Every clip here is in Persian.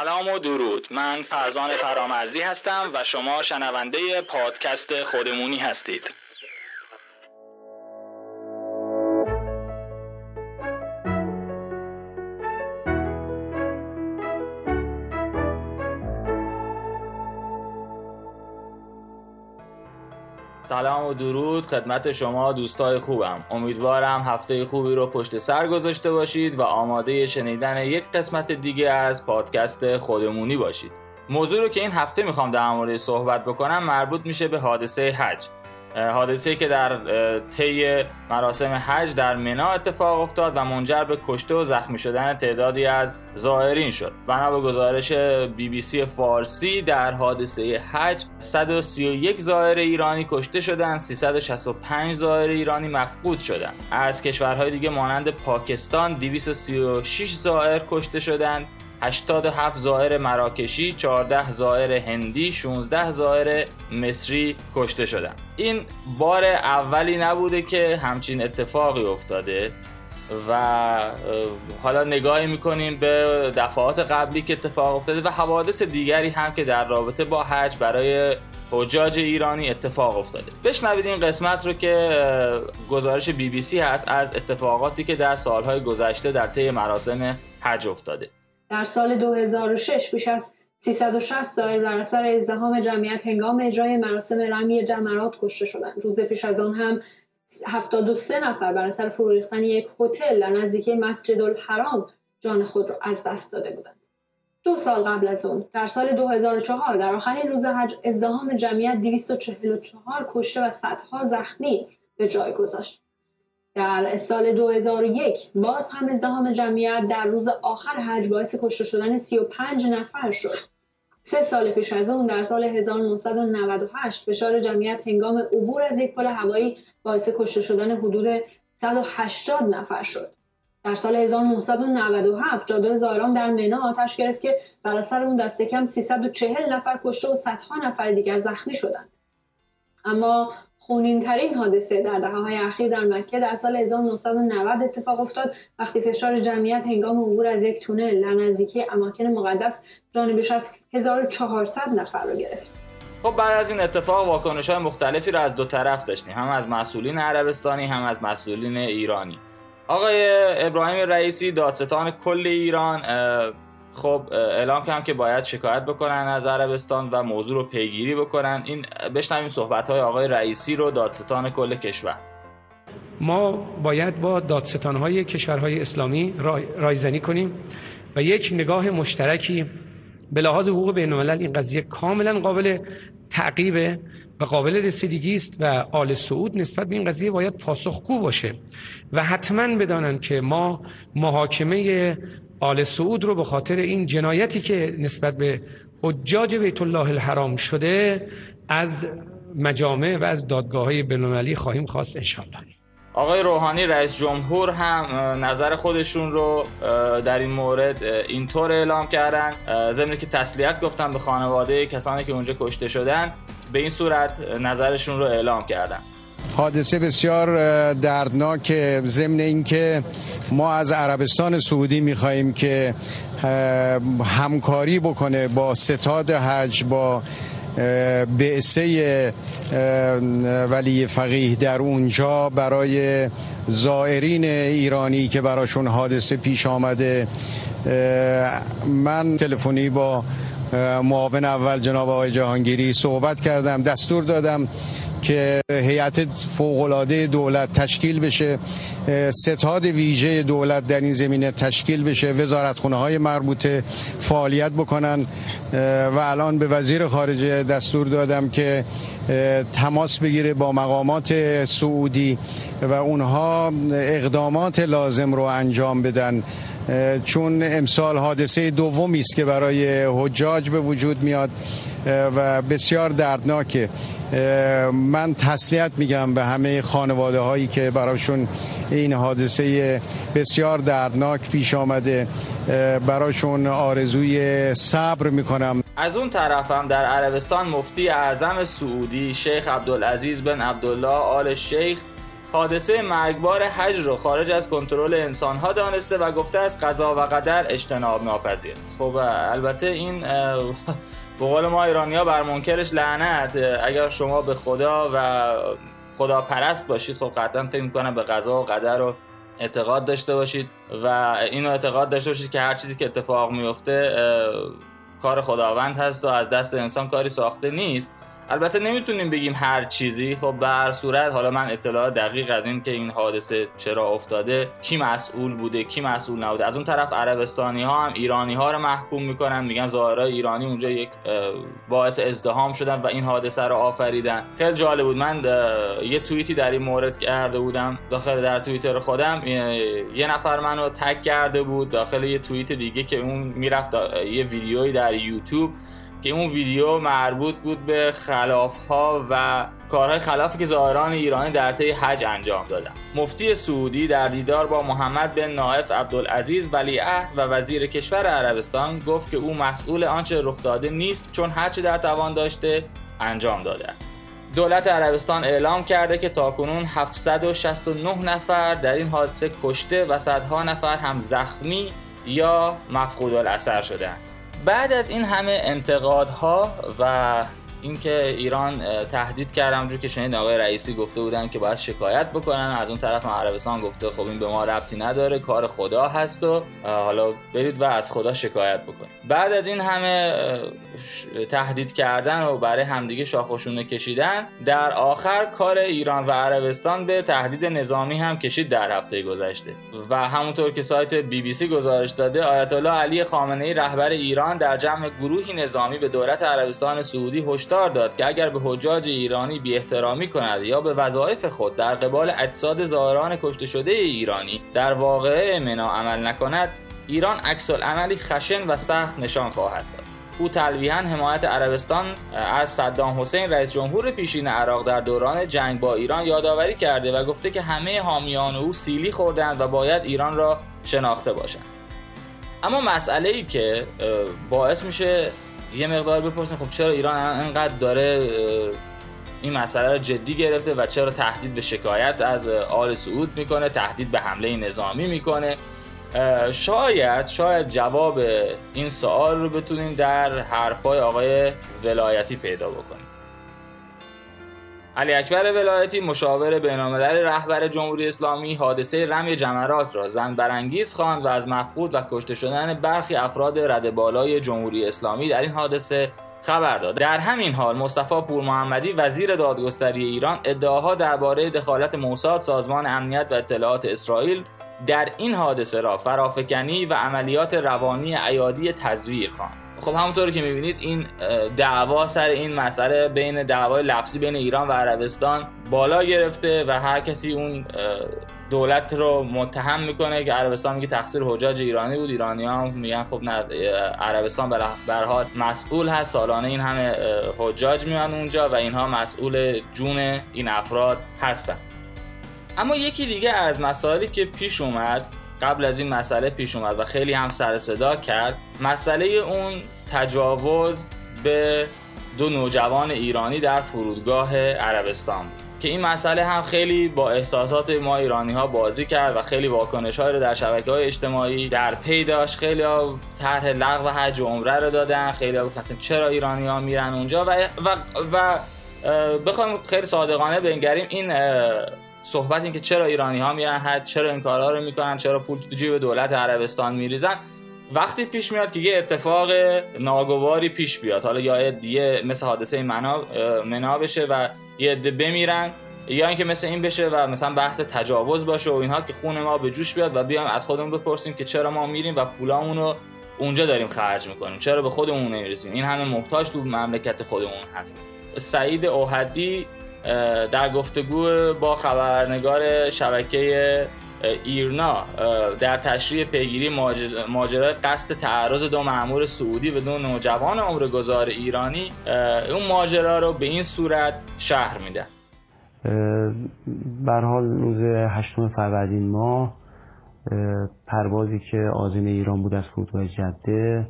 سلام و درود. من فرزان فرامرزی هستم و شما شنونده پادکست خودمونی هستید. سلام و درود خدمت شما دوستای خوبم. امیدوارم هفته خوبی رو پشت سر گذاشته باشید و آماده شنیدن یک قسمت دیگه از پادکست خودمونی باشید. موضوع رو که این هفته می‌خوام در مورد صحبت بکنم مربوط میشه به حادثه حج. حادثه که در طی مراسم حج در منا اتفاق افتاد و منجر به کشته و زخمی شدن تعدادی از زائرین شد. بنا به گزارش بی بی سی فارسی در حادثه حج 131 زائر ایرانی کشته شدند 365 زائر ایرانی مفقود شدند. از کشورهای دیگه مانند پاکستان 236 زائر کشته شدند. 87 زائر مراکشی 14 زائر هندی 16 زائر مصری کشته شدن. این بار اولی نبوده که همچین اتفاقی افتاده و حالا نگاهی می‌کنیم به دفعات قبلی که اتفاق افتاده و حوادث دیگری هم که در رابطه با حج برای حجاج ایرانی اتفاق افتاده. بشنوید این قسمت رو که گزارش بی بی سی هست از اتفاقاتی که در سالهای گذشته در طی مراسم حج افتاده. در سال 2006 بیش از 360 زائر در اثر ازدهام جمعیت هنگام اجرای مراسم رمی جمرات کشته شدند. روز پیش از آن هم 73 نفر بر اثر فرو یک هتل در نزدیکی مسجد الحرام جان خود را از دست داده بودند. دو سال قبل از اون در سال 2004 در آخرین روز حج ازدهام جمعیت 244 کشته و صدها زخمی به جای گذاشت. در سال 2001 باز هم ازدهام جمعیت در روز آخر حج باعث کشته شدن 35 نفر شد. سه سال پیش از اون در سال 1998 فشار جمعیت هنگام عبور از یک پل هوایی باعث کشته شدن حدود 180 نفر شد. در سال 1997 جادر زایران در منا آتش گرفت که بر اثر اون دست کم 340 نفر کشته و صدها نفر دیگر زخمی شدند. اما خونین ترین حادثه در دهه های اخیر در مکه در سال 1990 اتفاق افتاد. وقتی فشار جمعیت هنگام عبور از یک تونل در نزدیکی اماکن مقدس جان بیش از 1400 نفر را گرفت. خب بعد از این اتفاق واکنش های مختلفی را از دو طرف داشتیم. هم از مسئولین عربستانی هم از مسئولین ایرانی. آقای ابراهیم رئیسی دادستان کل ایران خب اعلام کردم که باید شکایت بکنن از عربستان و موضوع رو پیگیری بکنن. این بشنویم صحبت های آقای رئیسی رو دادستان کل کشور. ما باید با دادستان های کشورهای اسلامی رایزنی کنیم و یک نگاه مشترکی به لحاظ حقوق بین الملل این قضیه کاملا قابل تعقیبه و قابل رسیدگی است و آل سعود نسبت به این قضیه باید پاسخگو باشه و حتما بدانند که ما محاکمه آل سعود رو به خاطر این جنایتی که نسبت به حجاج بیت الله الحرام شده از مجامع و از دادگاه های بینالمللی خواهیم خواست انشالله آقای روحانی رئیس جمهور هم نظر خودشون رو در این مورد اینطور اعلام کردن. ضمن که تسلیت گفتن به خانواده کسانی که اونجا کشته شدن به این صورت نظرشون رو اعلام کردن. حادثه بسیار دردناک ضمن اینکه ما از عربستان سعودی میخواییم که همکاری بکنه با ستاد حج با بعثه ولی فقیه در اونجا برای زائرین ایرانی که براشون حادثه پیش آمده. من تلفنی با معاون اول جناب آقای جهانگیری صحبت کردم دستور دادم که هیئت فوقالعاده دولت تشکیل بشه ستاد ویژه دولت در این زمینه تشکیل بشه وزارتخونه های مربوطه فعالیت بکنن. و الان به وزیر خارجه دستور دادم که تماس بگیره با مقامات سعودی و اونها اقدامات لازم رو انجام بدن. چون امسال حادثه دومی است که برای حجاج به وجود میاد و بسیار دردناکه. من تسلیت میگم به همه خانواده هایی که براشون این حادثه بسیار دردناک پیش آمده. براشون آرزوی صبر می‌کنم. از اون طرفم در عربستان مفتی اعظم سعودی شیخ عبدالعزیز بن عبدالله آل شیخ حادثه مرگبار حج رو خارج از کنترل انسانها دانسته و گفته از قضا و قدر اجتناب ناپذیر است. خب البته این به قول ما ایرانی ها بر منکرش لعنت. اگر شما به خدا و خدا پرست باشید خب قطعا فکر می‌کنم به قضا و قدر رو اعتقاد داشته باشید و اینو اعتقاد داشته باشید که هر چیزی که اتفاق میفته کار خداوند هست و از دست انسان کاری ساخته نیست. البته نمی‌تونیم بگیم هر چیزی. خب به هر صورت حالا من اطلاع دقیق از این که این حادثه چرا افتاده کی مسئول بوده کی مسئول نبوده. از اون طرف عربستانی ها هم ایرانی ها رو محکوم می‌کنن میگن ظاهرای ایرانی اونجا یک باعث ازدهام شدن و این حادثه رو آفریدن. خیلی جالب بود. من یه توییتی در این مورد کرده بودم داخل در توییتر خودم. یه نفر منو تک کرده بود داخل یه توییت دیگه که اون می‌رفت یه ویدیویی در یوتیوب که اون ویدیو مربوط بود به خلاف ها و کارهای خلافی که ظاهران ایرانی در طی حج انجام دادن مفتی سعودی در دیدار با محمد بن نایف عبدالعزیز ولیعهد و وزیر کشور عربستان گفت که او مسئول آنچه رخ داده نیست چون هرچه در توان داشته انجام داده است دولت عربستان اعلام کرده که تاکنون 769 نفر در این حادثه کشته و صدها نفر هم زخمی یا مفقود الاثر شدند. بعد از این همه انتقادها و اینکه ایران تهدید کرد همونجور که شنید آقای رئیسی گفته بودن که باید شکایت بکنن. از اون طرف عربستان گفته خب این به ما ربطی نداره کار خدا هست و حالا برید و از خدا شکایت بکنید. بعد از این همه تهدید کردن و برای همدیگه شاخشونه کشیدن در آخر کار ایران و عربستان به تهدید نظامی هم کشید در هفته گذشته. و همونطور که سایت بی بی سی گزارش داده آیت الله علی خامنه ای رهبر ایران در جمع گروهی نظامی به دولت عربستان سعودی هشدار داد که اگر به حجاج ایرانی بی احترامی کند یا به وظایف خود در قبال اجساد زائران کشته شده ایرانی در واقعه منا عمل نکند ایران عکس عملی خشن و سخت نشان خواهد داد. او تلویحا حمایت عربستان از صدام حسین رئیس جمهور پیشین عراق در دوران جنگ با ایران یادآوری کرده و گفته که همه حامیان او سیلی خوردند و باید ایران را شناخته باشند. اما مسئله ای که باعث میشه یه مقدار بپرسیم خب چرا ایران انقدر داره این مسئله رو جدی گرفته و چرا تهدید به شکایت از آل سعود می‌کنه تهدید به حمله نظامی می‌کنه؟ شاید شاید جواب این سوال رو بتونیم در حرفای آقای ولایتی پیدا بکنیم. علی اکبر ولایتی مشاور بین‌الملل رهبر جمهوری اسلامی حادثه رمی جمرات را زن برانگیز خواند و از مفقود و کشته شدن برخی افراد رد بالای جمهوری اسلامی در این حادثه خبر داد. در همین حال مصطفی پور محمدی وزیر دادگستری ایران ادعاها درباره دخالت موساد سازمان امنیت و اطلاعات اسرائیل در این حادثه را فرافکنی و عملیات روانی ایادی تزویر خواند. خب همونطور که می‌بینید این دعوا سر این مسئله بین دعوای لفظی بین ایران و عربستان بالا گرفته و هر کسی اون دولت رو متهم می‌کنه که عربستان میگه تقصیر حجاج ایرانی بود. ایرانی ها میگن خب نه عربستان به حال مسئول هست. سالانه این همه حجاج میان اونجا و اینها مسئول جون این افراد هستن. اما یکی دیگه از مسائلی که پیش اومد قبل از این مسئله پیش اومد و خیلی هم سر صدا کرد. مسئله اون تجاوز به دو نوجوان ایرانی در فرودگاه عربستان که این مسئله هم خیلی با احساسات ما ایرانی ها بازی کرد و خیلی واکنش های رو در شبکه های اجتماعی در پی داشت. خیلی ها طرح لغو حج و عمره رو دادن. خیلی ها چرا ایرانی ها میرن اونجا؟ و و, و بخوایم خیلی صادقانه بنگریم. این صحبت این که چرا ایرانی ها میرن حج چرا این کارها رو می‌کنن چرا پول تو جیب دولت عربستان میریزن وقتی پیش میاد که یه اتفاق ناگواری پیش بیاد. حالا یا یه مثل حادثه منا منا بشه و یه عده بمیرن یا اینکه مثل این بشه و مثلا بحث تجاوز باشه و اینها که خون ما به جوش بیاد و بیایم از خودمون بپرسیم که چرا ما میریم و پولامون رو اونجا داریم خرج می‌کنیم. چرا به خودمون نمی‌رسیم؟ این همه محتاج تو مملکت خودمون هست. سعید اوهدی در گفتگو با خبرنگار شبکه ایرنا در تشریح پیگیری ماجرای قصد تعرض دو مأمور سعودی به دو نوجوان عمرگذار ایرانی اون ماجرا رو به این صورت شهر میده. بر حال روز هشتم فروردین ماه پروازی که آزین ایران بود از فرودگاه جده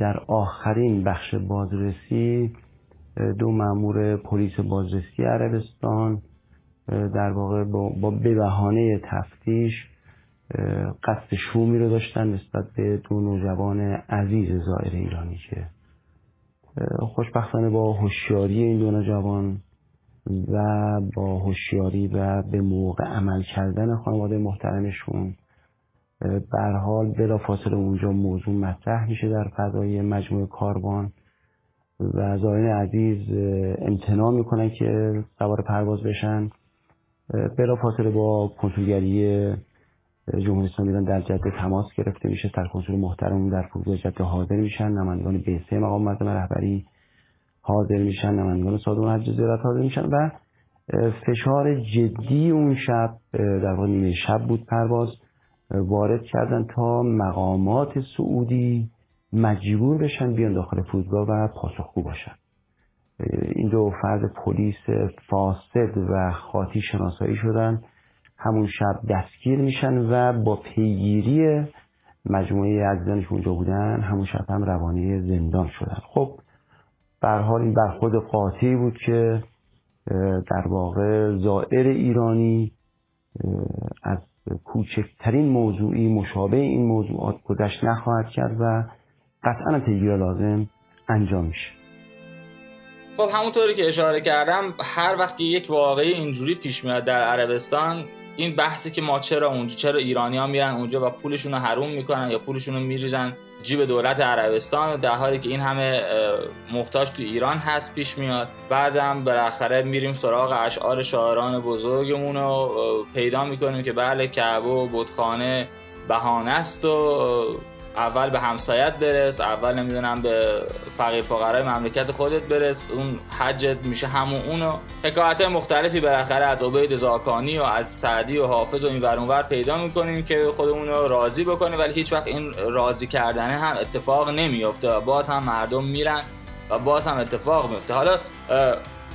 در آخرین بخش بازرسی دو مامور پلیس بازرسی عربستان در واقع با, به بهانه تفتیش قصد شومی رو داشتن نسبت به دو نوجوان عزیز زائر ایرانی که خوشبختانه با هوشیاری این دو نوجوان و با هوشیاری و به موقع عمل کردن خانواده محترمشون بر حال بلا فاصله اونجا موضوع مطرح میشه در فضای مجموعه کاروان. و زائرین عزیز امتناع می‌کنن که سوار پرواز بشن. بلا فاصله با کنسولگری جمهوری اسلامی ایران در جده تماس گرفته میشه. سرکنسول محترم در فرودگاه جده حاضر میشن. نمایندگان سه مقام مردم رهبری حاضر میشن. نمایندگان صادقان حج زیارت حاضر میشن و فشار جدی اون شب در واقع نیمه شب بود پرواز وارد کردن تا مقامات سعودی. مجبور بشن بیان داخل فرودگاه و پاسخگو باشن. این دو فرد پلیس فاسد و خاطی شناسایی شدن. همون شب دستگیر میشن و با پیگیری مجموعه عزیزانش اونجا بودن همون شب هم روانه زندان شدن. خب بر حال این برخورد قاطعی بود که در واقع زائر ایرانی از کوچکترین موضوعی مشابه این موضوعات گذشت نخواهد کرد و قطعا پیگیر لازم انجام میشه. خب همونطوری که اشاره کردم هر وقتی یک واقعی اینجوری پیش میاد در عربستان این بحثی که ما چرا اونجا چرا ایرانی ها میرن اونجا و پولشون رو حروم می‌کنن یا پولشون رو میریزن جیب دولت عربستان در حالی که این همه محتاج تو ایران هست پیش میاد. بعدم بالاخره میریم سراغ اشعار شاعران بزرگمون رو پیدا می‌کنیم که بله کعبه و بتخانه بهانه است و اول به همسایت برس اول نمی‌دونم به فقیر فقرای مملکت خودت برس. اون حجت میشه همون اونو. حکایت مختلفی بالاخره از عبید زاکانی و از سعدی و حافظ و این ور پیدا می‌کنیم که خودمون رو راضی بکنه ولی هیچ وقت این راضی کردنه هم اتفاق نمیافته و باز هم مردم میرن و باز هم اتفاق میفته حالا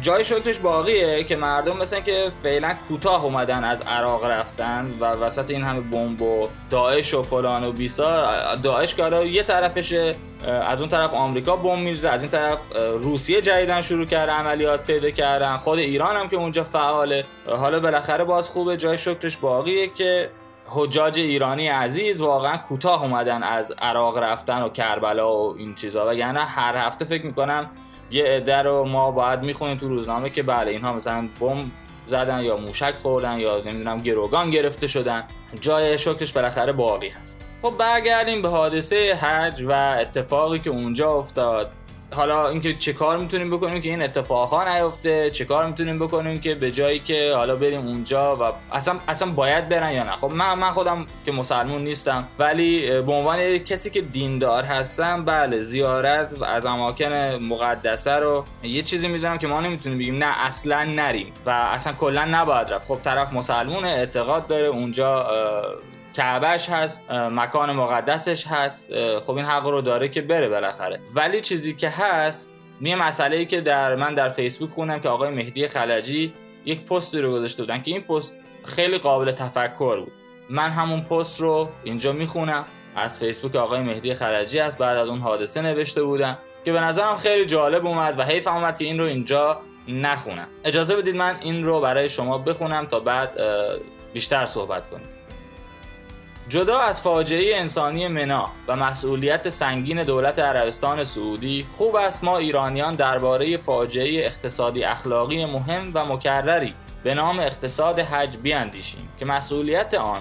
جای شکرش باقیه که مردم مثل که فعلا کوتاه اومدن از عراق رفتن و وسط این همه بمب و داعش و فلان و بیسار داعش که یه طرفشه از اون طرف آمریکا بمب میرزه از این طرف روسیه جدیدن شروع کرده عملیات پیدا کردن خود ایران هم که اونجا فعاله. حالا بالاخره باز خوبه جای شکرش باقیه که حجاج ایرانی عزیز واقعا کوتاه اومدن از عراق رفتن و کربلا و این چیزا. و یعنی هر هفته فکر می‌کنم یه عده رو ما باید می‌خونیم تو روزنامه که بله اینها مثلا بم زدن یا موشک خوردن یا نمی‌دونم گروگان گرفته شدن. جای شکرش بالاخره باقی هست. خب برگردیم به حادثه حج و اتفاقی که اونجا افتاد. حالا اینکه چه کار می‌تونیم بکنیم که این اتفاقا نیفته چه کار می‌تونیم بکنیم که به جایی که حالا بریم اونجا و اصلا اصلا باید برن یا نه. خب من من خودم که مسلمون نیستم ولی به عنوان کسی که دیندار هستم بله زیارت و از اماکن مقدسه رو یه چیزی می‌دونم که ما نمی‌تونیم بگیم نه اصلا نریم و اصلا کلا نباید رفت. خب طرف مسلمون اعتقاد داره اونجا کعبهش هست مکان مقدسش هست خب این حق رو داره که بره بالاخره. ولی چیزی که هست یه مسئله ای که در من در فیسبوک خوندم که آقای مهدی خلجی یک پستی رو گذاشته بودن که این پست خیلی قابل تفکر بود. من همون پست رو اینجا می‌خونم. از فیسبوک آقای مهدی خلجی است. بعد از اون حادثه نوشته بودم که به نظرم خیلی جالب اومد و حیف اومد که این رو اینجا نخونم. اجازه بدید من این رو برای شما بخونم تا بعد بیشتر صحبت کنیم. جدا از فاجعه انسانی منا و مسئولیت سنگین دولت عربستان سعودی خوب است ما ایرانیان درباره فاجعه اقتصادی اخلاقی مهم و مکرری به نام اقتصاد حج بیاندیشیم که مسئولیت آن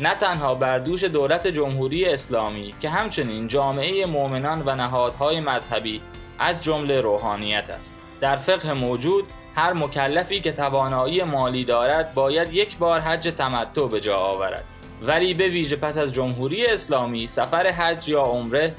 نه تنها بر دوش دولت جمهوری اسلامی که همچنین جامعه مؤمنان و نهادهای مذهبی از جمله روحانیت است. در فقه موجود هر مکلفی که توانایی مالی دارد باید یک بار حج تمتع به جا آورد. ولی به ویژه پس از جمهوری اسلامی سفر حج یا عمره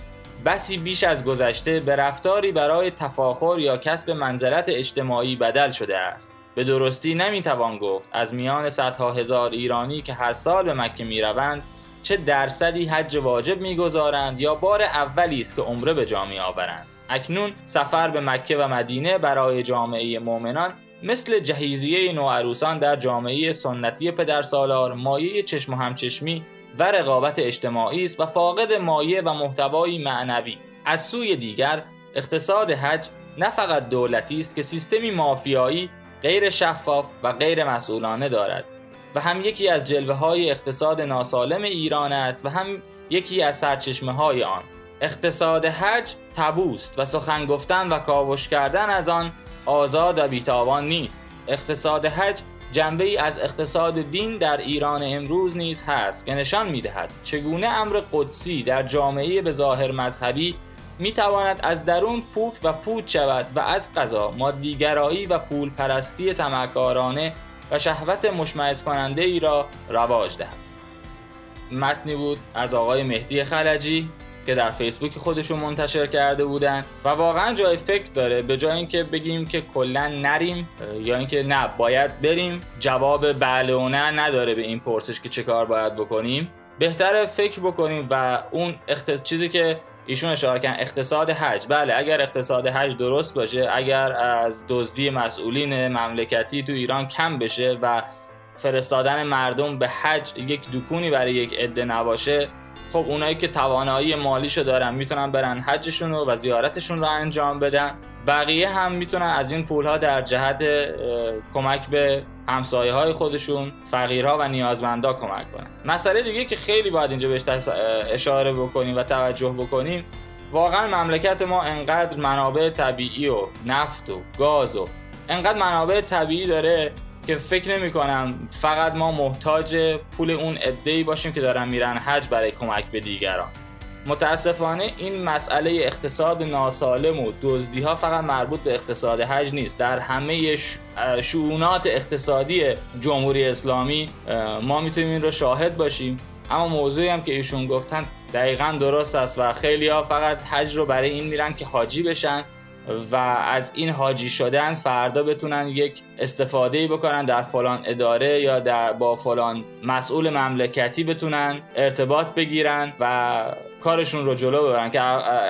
بسی بیش از گذشته به رفتاری برای تفاخر یا کسب منزلت اجتماعی بدل شده است. به درستی نمی‌توان گفت از میان صدها هزار ایرانی که هر سال به مکه می‌روند چه درصدی حج واجب می‌گذارند یا بار اولی است که عمره به جا آورند. اکنون سفر به مکه و مدینه برای جامعه مؤمنان مثل جهیزیه نوعروسان در جامعه سنتی پدرسالار مایه چشم و همچشمی و رقابت اجتماعی است و فاقد مایه و محتوایی معنوی. از سوی دیگر اقتصاد حج نه فقط دولتی است که سیستمی مافیایی غیر شفاف و غیر مسئولانه دارد و هم یکی از جلوه های اقتصاد ناسالم ایران است و هم یکی از سرچشمه های آن. اقتصاد حج تبوست و سخن گفتن و کاوش کردن از آن آزاد و بیتاوان نیست. اقتصاد حج جنبه ای از اقتصاد دین در ایران امروز نیز هست که نشان می‌دهد چگونه امر قدسی در جامعه به ظاهر مذهبی می تواند از درون پوک و پود شود و از قضا مادیگرایی و پول پرستی تمکارانه و شهوت مشمعز کننده ای را رواج دهد. متنی بود از آقای مهدی خلجی. که در فیسبوک خودشون منتشر کرده بودن و واقعا جای فکر داره به جای اینکه بگیم که کلا نریم یا اینکه نه باید بریم جواب بله و نه نداره به این پرسش که چه کار باید بکنیم. بهتره فکر بکنیم و اون اخت... چیزی که ایشون اشاره کردن اقتصاد حج. بله اگر اقتصاد حج درست باشه اگر از دزدی مسئولین مملکتی تو ایران کم بشه و فرستادن مردم به حج یک دکونی برای یک عده نباشه خب اونایی که توانایی مالیشو دارن می‌تونن برن حجشون و زیارتشون رو انجام بدن. بقیه هم می‌تونن از این پولها در جهت کمک به همسایه های خودشون فقیرها و نیازمندا کمک کنن. مسئله دیگه که خیلی باید اینجا بهش اشاره بکنیم و توجه بکنیم واقعا مملکت ما انقدر منابع طبیعی و نفت و گاز و انقدر منابع طبیعی داره که فکر نمی کنم فقط ما محتاج پول اون ای باشیم که دارن میرن حج برای کمک به دیگران. متاسفانه این مسئله اقتصاد ناسالم و دزدی ها فقط مربوط به اقتصاد حج نیست. در همه شعونات اقتصادی جمهوری اسلامی ما می‌تونیم این رو شاهد باشیم. اما موضوعی هم که ایشون گفتن دقیقا درست است و خیلی ها فقط حج رو برای این میرن که حاجی بشن. و از این حاجی شدن فردا بتونن یک استفاده بکنن در فلان اداره یا در با فلان مسئول مملکتی بتونن ارتباط بگیرن و کارشون رو جلو ببرن. که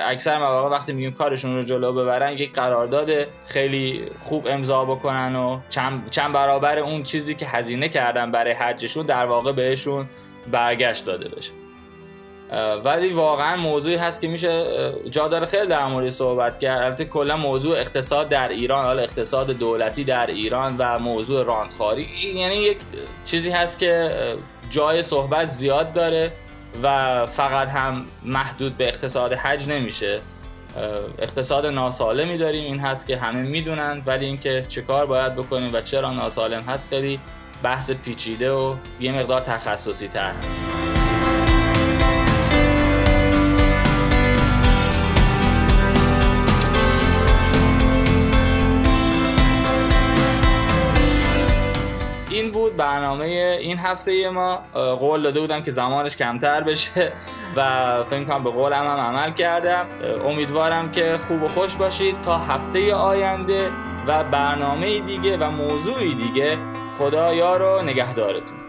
اکثر مواقع وقتی میگیم کارشون رو جلو ببرن یک قرارداد خیلی خوب امضا بکنن و چند, چند برابر اون چیزی که هزینه کردن برای حجشون در واقع بهشون برگشت داده بشه. ولی واقعا موضوعی هست که میشه جا داره خیلی در مورد صحبت کرد. البته کلا موضوع اقتصاد در ایران حالا اقتصاد دولتی در ایران و موضوع راندخاری یعنی یک چیزی هست که جای صحبت زیاد داره و فقط هم محدود به اقتصاد حج نمیشه. اقتصاد ناسالمی داریم این هست که همه می‌دونن ولی اینکه چه کار باید بکنیم و چرا ناسالم هست خیلی بحث پیچیده و یه مقدار تخصصی تر هست. بود برنامه این هفته ما قول داده بودم که زمانش کمتر بشه و فکر کنم به قولم هم عمل کردم. امیدوارم که خوب و خوش باشید. تا هفته آینده و برنامه دیگه و موضوعی دیگه خدا یار و نگهدارتون.